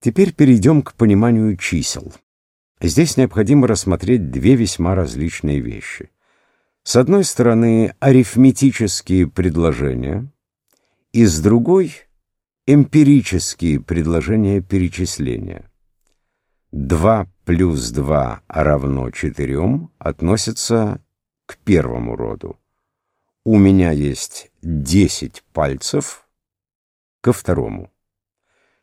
Теперь перейдем к пониманию чисел. Здесь необходимо рассмотреть две весьма различные вещи. С одной стороны, арифметические предложения, и с другой — эмпирические предложения перечисления. 2 плюс 2 равно 4 относится к первому роду. У меня есть 10 пальцев ко второму.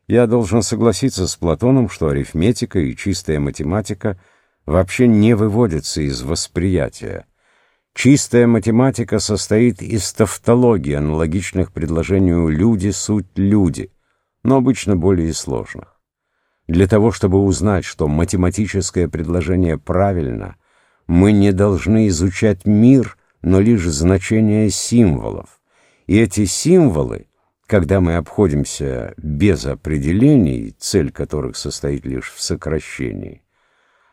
Я должен согласиться с Платоном, что арифметика и чистая математика вообще не выводятся из восприятия. Чистая математика состоит из тавтологии, аналогичных предложению «люди» — суть «люди», но обычно более сложных. Для того, чтобы узнать, что математическое предложение правильно, мы не должны изучать мир, но лишь значение символов. И эти символы когда мы обходимся без определений, цель которых состоит лишь в сокращении,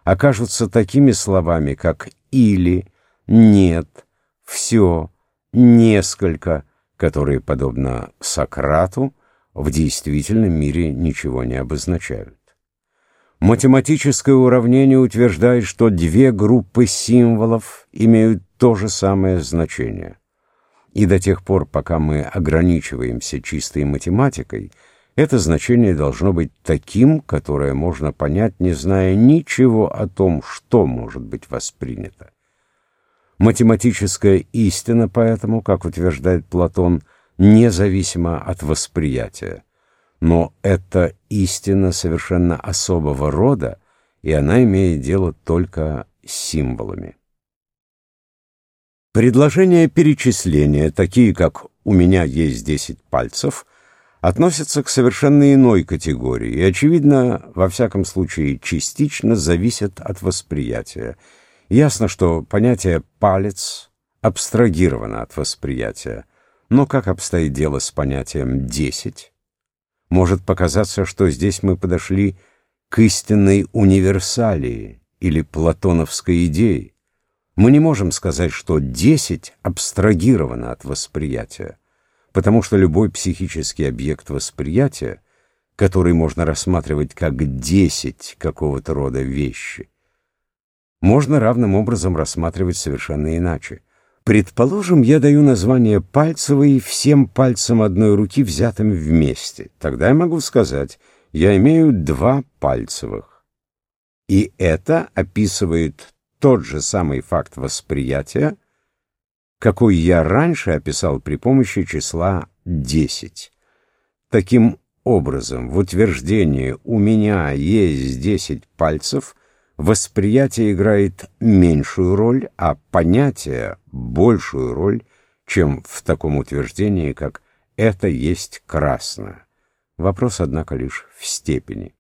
окажутся такими словами, как «или», «нет», «все», «несколько», которые, подобно Сократу, в действительном мире ничего не обозначают. Математическое уравнение утверждает, что две группы символов имеют то же самое значение – и до тех пор, пока мы ограничиваемся чистой математикой, это значение должно быть таким, которое можно понять, не зная ничего о том, что может быть воспринято. Математическая истина поэтому, как утверждает Платон, независима от восприятия. Но это истина совершенно особого рода, и она имеет дело только с символами. Предложения перечисления, такие как «у меня есть 10 пальцев», относятся к совершенно иной категории и, очевидно, во всяком случае, частично зависят от восприятия. Ясно, что понятие «палец» абстрагировано от восприятия. Но как обстоит дело с понятием «десять»? Может показаться, что здесь мы подошли к истинной универсалии или платоновской идее. Мы не можем сказать, что 10 абстрагировано от восприятия, потому что любой психический объект восприятия, который можно рассматривать как 10 какого-то рода вещи, можно равным образом рассматривать совершенно иначе. Предположим, я даю название пальцевой всем пальцам одной руки, взятым вместе. Тогда я могу сказать, я имею два пальцевых. И это описывает тот же самый факт восприятия, какой я раньше описал при помощи числа 10. Таким образом, в утверждении «у меня есть 10 пальцев» восприятие играет меньшую роль, а понятие — большую роль, чем в таком утверждении, как «это есть красное». Вопрос, однако, лишь в степени.